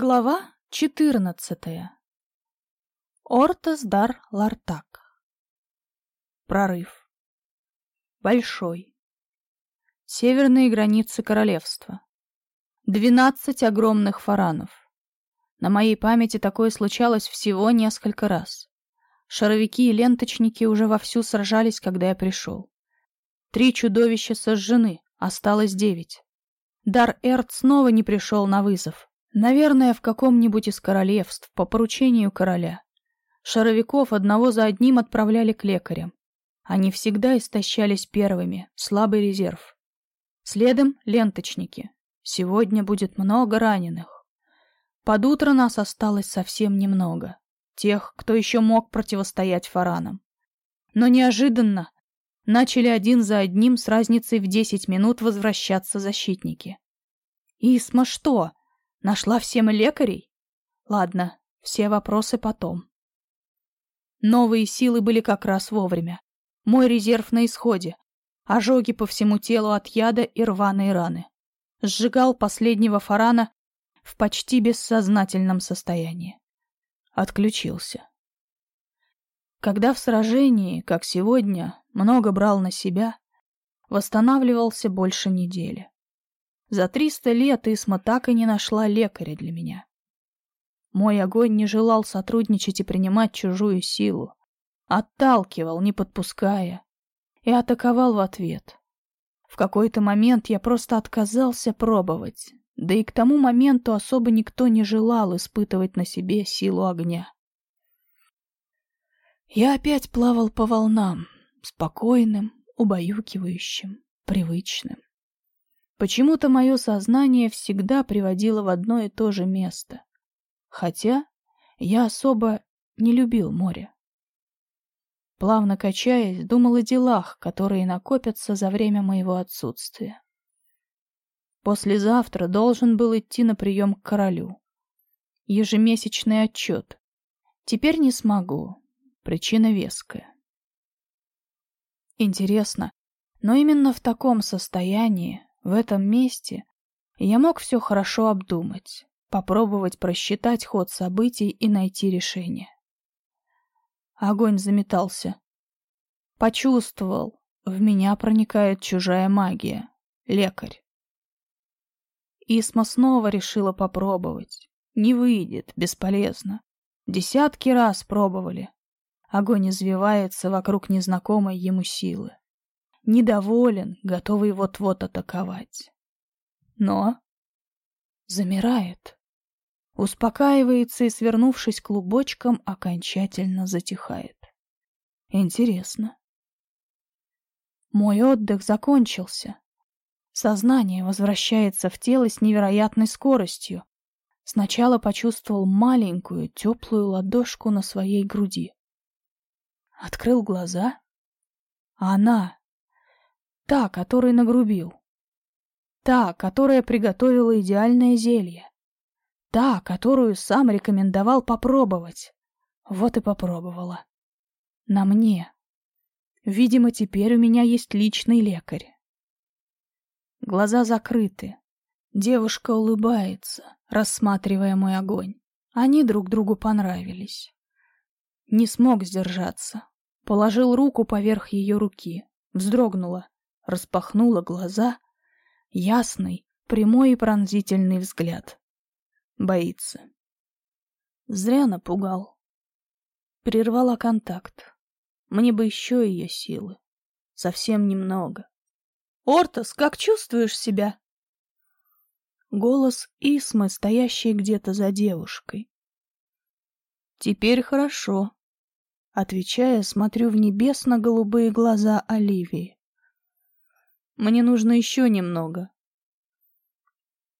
Глава четырнадцатая. Ортас дар лартак. Прорыв. Большой. Северные границы королевства. Двенадцать огромных фаранов. На моей памяти такое случалось всего несколько раз. Шаровики и ленточники уже вовсю сражались, когда я пришел. Три чудовища сожжены, осталось девять. Дар Эрт снова не пришел на вызов, Наверное, в каком-нибудь из королевств, по поручению короля. Шаровиков одного за одним отправляли к лекарям. Они всегда истощались первыми, слабый резерв. Следом ленточники. Сегодня будет много раненых. Под утро нас осталось совсем немного. Тех, кто еще мог противостоять фаранам. Но неожиданно начали один за одним с разницей в десять минут возвращаться защитники. «Исма что?» Нашла всем лекарей? Ладно, все вопросы потом. Новые силы были как раз вовремя. Мой резерв на исходе. Ожоги по всему телу от яда и рваные раны. Сжигал последнего фарана в почти бессознательном состоянии. Отключился. Когда в сражении, как сегодня, много брал на себя, восстанавливался больше недели. За триста лет Исма так и не нашла лекаря для меня. Мой огонь не желал сотрудничать и принимать чужую силу. Отталкивал, не подпуская. И атаковал в ответ. В какой-то момент я просто отказался пробовать. Да и к тому моменту особо никто не желал испытывать на себе силу огня. Я опять плавал по волнам, спокойным, убаюкивающим, привычным. Почему-то мое сознание всегда приводило в одно и то же место. Хотя я особо не любил море. Плавно качаясь, думал о делах, которые накопятся за время моего отсутствия. Послезавтра должен был идти на прием к королю. Ежемесячный отчет. Теперь не смогу. Причина веская. Интересно, но именно в таком состоянии в этом месте я мог все хорошо обдумать, попробовать просчитать ход событий и найти решение. Огонь заметался. Почувствовал, в меня проникает чужая магия. Лекарь. Исма снова решила попробовать. Не выйдет, бесполезно. Десятки раз пробовали. Огонь извивается вокруг незнакомой ему силы недоволен, готовый вот-вот атаковать. Но замирает, успокаивается и, свернувшись клубочком, окончательно затихает. Интересно. Мой отдых закончился. Сознание возвращается в тело с невероятной скоростью. Сначала почувствовал маленькую, теплую ладошку на своей груди. Открыл глаза, а она Та, которой нагрубил. Та, которая приготовила идеальное зелье. Та, которую сам рекомендовал попробовать. Вот и попробовала. На мне. Видимо, теперь у меня есть личный лекарь. Глаза закрыты. Девушка улыбается, рассматривая мой огонь. Они друг другу понравились. Не смог сдержаться. Положил руку поверх ее руки. Вздрогнула распахнула глаза. Ясный, прямой и пронзительный взгляд. Боится. Зря напугал. Прервала контакт. Мне бы еще ее силы. Совсем немного. «Ортос, как чувствуешь себя?» Голос Исмы, стоящий где-то за девушкой. «Теперь хорошо», — отвечая, смотрю в небесно-голубые глаза Оливии. Мне нужно еще немного.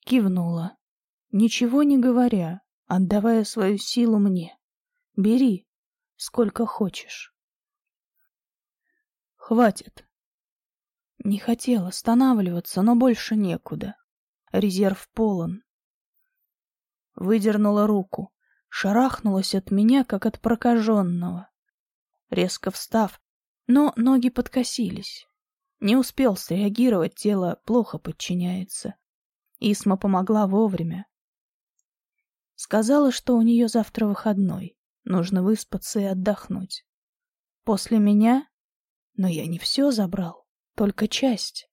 Кивнула, ничего не говоря, отдавая свою силу мне. Бери, сколько хочешь. Хватит. Не хотел останавливаться, но больше некуда. Резерв полон. Выдернула руку, шарахнулась от меня, как от прокаженного. Резко встав, но ноги подкосились. Не успел среагировать, тело плохо подчиняется. Исма помогла вовремя. Сказала, что у нее завтра выходной. Нужно выспаться и отдохнуть. После меня? Но я не все забрал, только часть.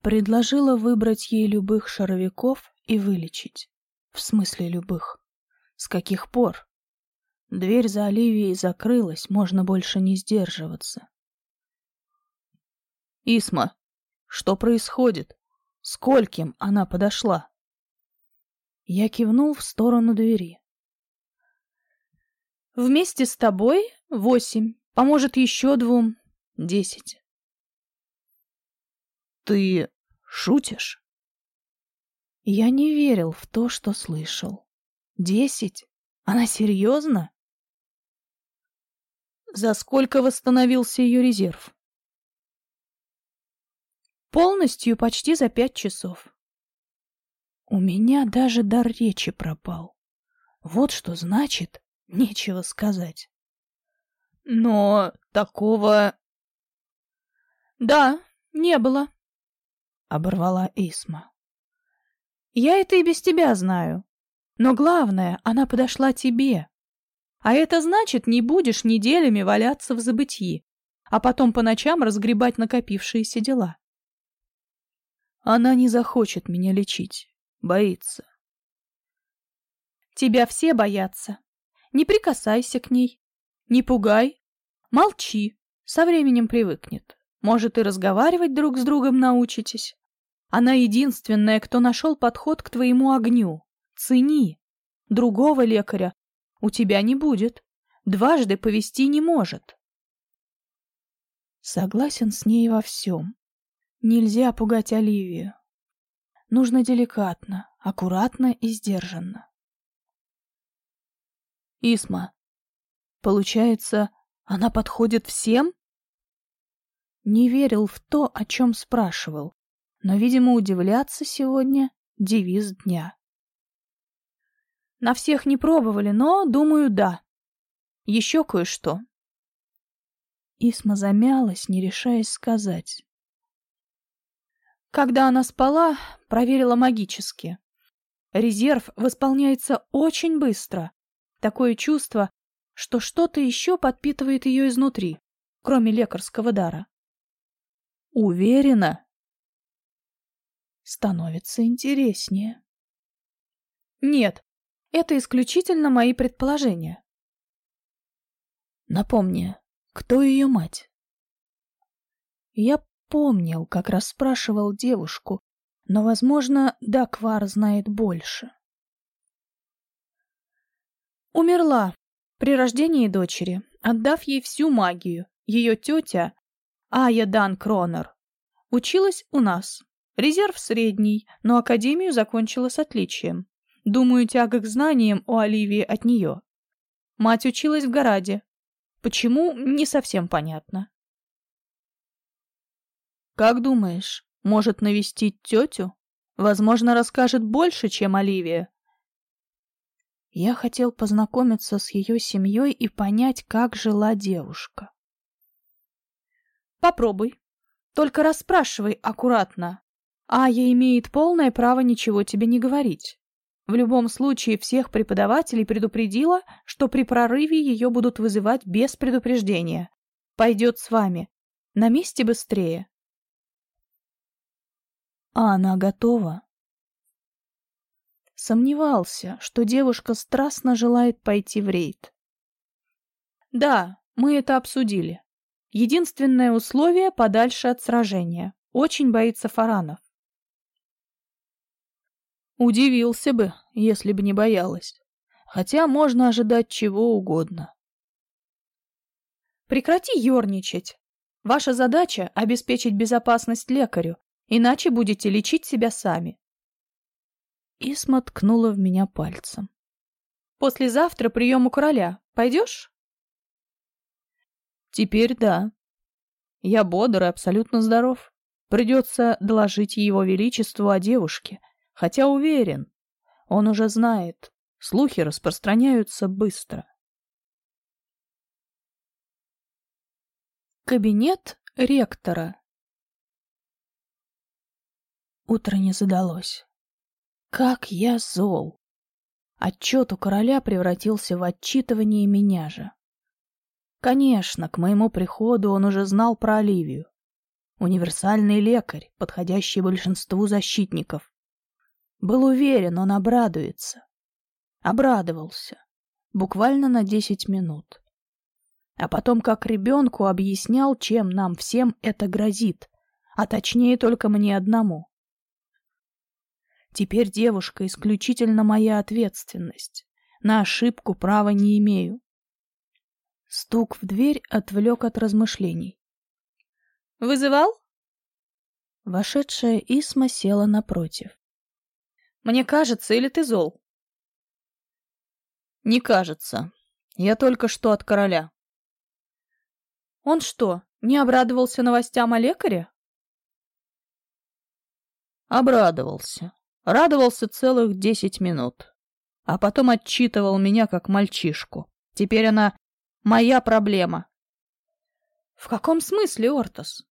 Предложила выбрать ей любых шаровиков и вылечить. В смысле любых. С каких пор? Дверь за Оливией закрылась, можно больше не сдерживаться. «Исма, что происходит? Скольким она подошла?» Я кивнул в сторону двери. «Вместе с тобой восемь, поможет еще двум десять». «Ты шутишь?» Я не верил в то, что слышал. Десять? Она серьезно? За сколько восстановился ее резерв? Полностью почти за пять часов. У меня даже дар речи пропал. Вот что значит, нечего сказать. Но такого... Да, не было, — оборвала Исма. Я это и без тебя знаю. Но главное, она подошла тебе. А это значит, не будешь неделями валяться в забытии, а потом по ночам разгребать накопившиеся дела. Она не захочет меня лечить. Боится. Тебя все боятся. Не прикасайся к ней. Не пугай. Молчи. Со временем привыкнет. Может, и разговаривать друг с другом научитесь. Она единственная, кто нашел подход к твоему огню. Цени. Другого лекаря у тебя не будет. Дважды повести не может. Согласен с ней во всем. Нельзя пугать Оливию. Нужно деликатно, аккуратно и сдержанно. Исма, получается, она подходит всем? Не верил в то, о чем спрашивал. Но, видимо, удивляться сегодня — девиз дня. На всех не пробовали, но, думаю, да. Еще кое-что. Исма замялась, не решаясь сказать. Когда она спала, проверила магически. Резерв восполняется очень быстро. Такое чувство, что что-то еще подпитывает ее изнутри, кроме лекарского дара. Уверена, становится интереснее. Нет, это исключительно мои предположения. Напомни, кто ее мать? Я помнил, как расспрашивал девушку, но, возможно, Даквар знает больше. Умерла при рождении дочери, отдав ей всю магию. Ее тетя, Ая Дан Кронер, училась у нас, Резерв средний, но академию закончила с отличием. Думаю, тяга к знаниям у Оливии от нее. Мать училась в Гораде. Почему, не совсем понятно. Как думаешь, может навестить тетю? Возможно, расскажет больше, чем Оливия. Я хотел познакомиться с ее семьей и понять, как жила девушка. Попробуй. Только расспрашивай аккуратно, Ая имеет полное право ничего тебе не говорить. В любом случае всех преподавателей предупредила, что при прорыве ее будут вызывать без предупреждения. Пойдет с вами. На месте быстрее. А она готова. Сомневался, что девушка страстно желает пойти в рейд. Да, мы это обсудили. Единственное условие подальше от сражения. Очень боится фаранов. Удивился бы, если бы не боялась. Хотя можно ожидать чего угодно. Прекрати ерничать. Ваша задача — обеспечить безопасность лекарю, иначе будете лечить себя сами. Исма ткнула в меня пальцем. Послезавтра прием у короля. Пойдешь? Теперь да. Я бодр и абсолютно здоров. Придется доложить его величеству о девушке — Хотя уверен, он уже знает, слухи распространяются быстро. Кабинет ректора Утро не задалось. Как я зол! Отчет у короля превратился в отчитывание меня же. Конечно, к моему приходу он уже знал про Оливию. Универсальный лекарь, подходящий большинству защитников. Был уверен, он обрадуется. Обрадовался. Буквально на десять минут. А потом как ребенку объяснял, чем нам всем это грозит. А точнее только мне одному. Теперь девушка исключительно моя ответственность. На ошибку права не имею. Стук в дверь отвлек от размышлений. «Вызывал?» Вошедшая Исма села напротив. «Мне кажется, или ты зол?» «Не кажется. Я только что от короля». «Он что, не обрадовался новостям о лекаре?» «Обрадовался. Радовался целых десять минут. А потом отчитывал меня как мальчишку. Теперь она моя проблема». «В каком смысле, Ортос?»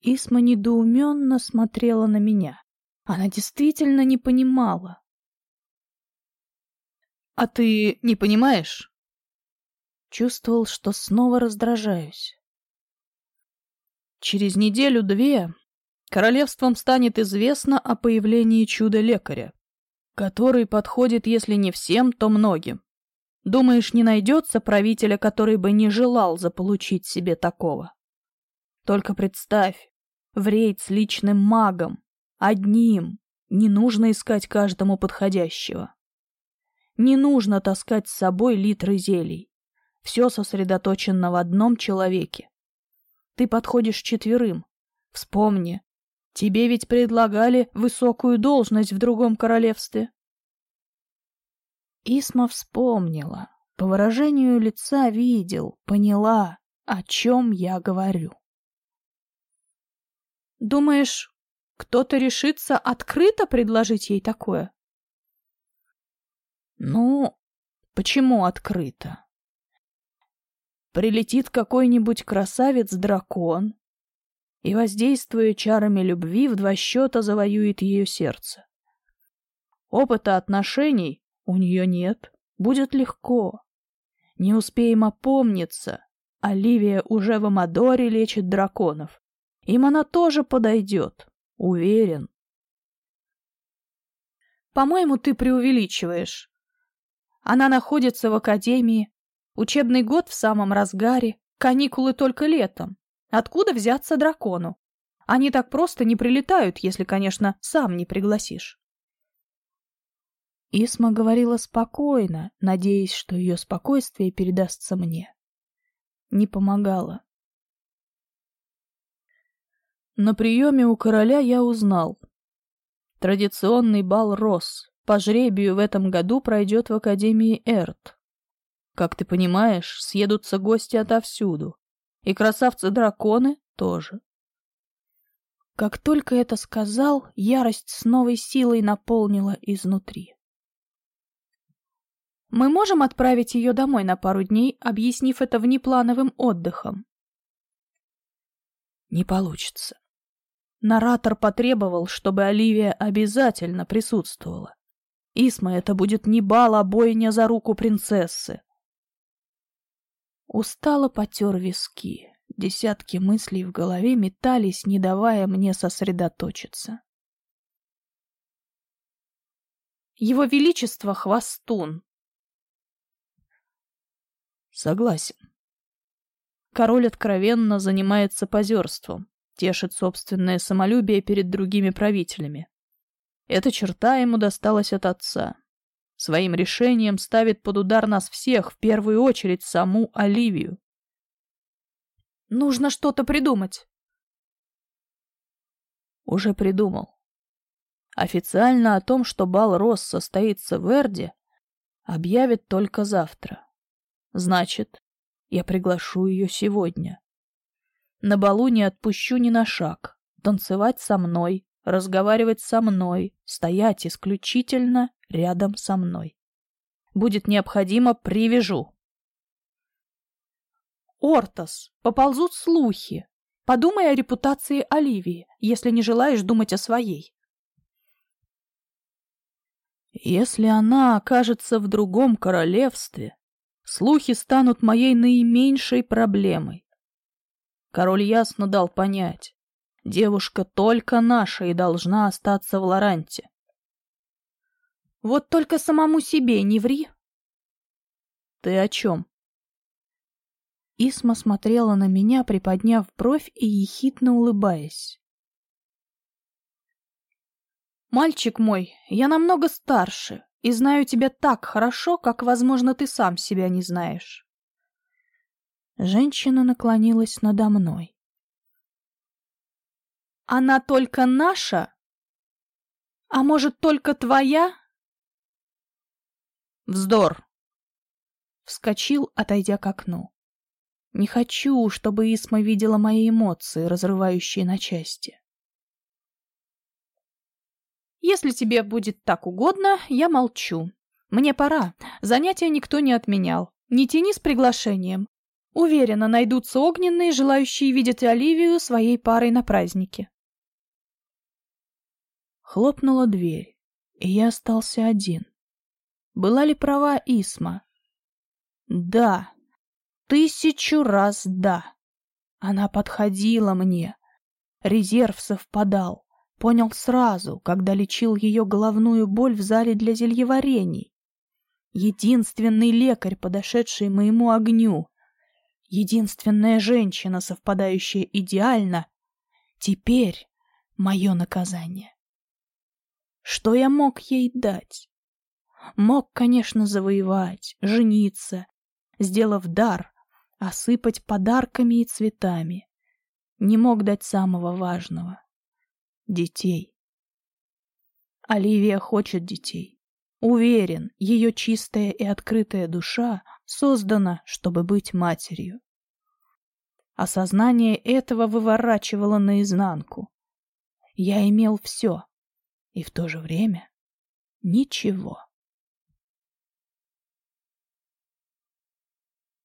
Исма недоуменно смотрела на меня. Она действительно не понимала. «А ты не понимаешь?» Чувствовал, что снова раздражаюсь. Через неделю-две королевством станет известно о появлении чуда-лекаря, который подходит, если не всем, то многим. Думаешь, не найдется правителя, который бы не желал заполучить себе такого? Только представь, в рейд с личным магом, одним, не нужно искать каждому подходящего. Не нужно таскать с собой литры зелий. Все сосредоточено в одном человеке. Ты подходишь четверым. Вспомни, тебе ведь предлагали высокую должность в другом королевстве. Исма вспомнила. По выражению лица видел, поняла, о чем я говорю. Думаешь, кто-то решится открыто предложить ей такое? Ну, почему открыто? Прилетит какой-нибудь красавец-дракон и, воздействуя чарами любви, в два счета завоюет ее сердце. Опыта отношений у нее нет, будет легко. Не успеем опомниться, Оливия уже в Амадоре лечит драконов. Им она тоже подойдет, уверен. По-моему, ты преувеличиваешь. Она находится в академии, учебный год в самом разгаре, каникулы только летом. Откуда взяться дракону? Они так просто не прилетают, если, конечно, сам не пригласишь. Исма говорила спокойно, надеясь, что ее спокойствие передастся мне. Не помогало. На приеме у короля я узнал. Традиционный бал Рос по жребию в этом году пройдет в Академии Эрт. Как ты понимаешь, съедутся гости отовсюду. И красавцы-драконы тоже. Как только это сказал, ярость с новой силой наполнила изнутри. Мы можем отправить ее домой на пару дней, объяснив это внеплановым отдыхом? Не получится. Наратор потребовал, чтобы Оливия обязательно присутствовала. Исма, это будет не бал, а бойня за руку принцессы. Устало потер виски. Десятки мыслей в голове метались, не давая мне сосредоточиться. Его Величество — хвостун. Согласен. Король откровенно занимается позерством, тешит собственное самолюбие перед другими правителями. Эта черта ему досталась от отца. Своим решением ставит под удар нас всех, в первую очередь саму Оливию. Нужно что-то придумать. Уже придумал. Официально о том, что бал Рос состоится в Эрде, объявит только завтра. Значит, я приглашу ее сегодня. На балу не отпущу ни на шаг. Танцевать со мной, разговаривать со мной, стоять исключительно рядом со мной. Будет необходимо, привяжу. Ортос, поползут слухи. Подумай о репутации Оливии, если не желаешь думать о своей. Если она окажется в другом королевстве, слухи станут моей наименьшей проблемой. Король ясно дал понять, девушка только наша и должна остаться в Лоранте. Вот только самому себе не ври. Ты о чем? Исма смотрела на меня, приподняв бровь и ехидно улыбаясь. «Мальчик мой, я намного старше и знаю тебя так хорошо, как, возможно, ты сам себя не знаешь». Женщина наклонилась надо мной. «Она только наша? А может, только твоя?» «Вздор!» Вскочил, отойдя к окну. Не хочу, чтобы Исма видела мои эмоции, разрывающие на части. Если тебе будет так угодно, я молчу. Мне пора. Занятия никто не отменял. Не тяни с приглашением. Уверена, найдутся огненные, желающие видеть Оливию своей парой на празднике. Хлопнула дверь, и я остался один. Была ли права Исма? Да, Тысячу раз да. Она подходила мне. Резерв совпадал. Понял сразу, когда лечил ее головную боль в зале для зельеварений. Единственный лекарь, подошедший моему огню. Единственная женщина, совпадающая идеально. Теперь мое наказание. Что я мог ей дать? Мог, конечно, завоевать, жениться, сделав дар, осыпать подарками и цветами. Не мог дать самого важного — детей. Оливия хочет детей. Уверен, ее чистая и открытая душа создана, чтобы быть матерью. Осознание этого выворачивало наизнанку. Я имел все, и в то же время ничего.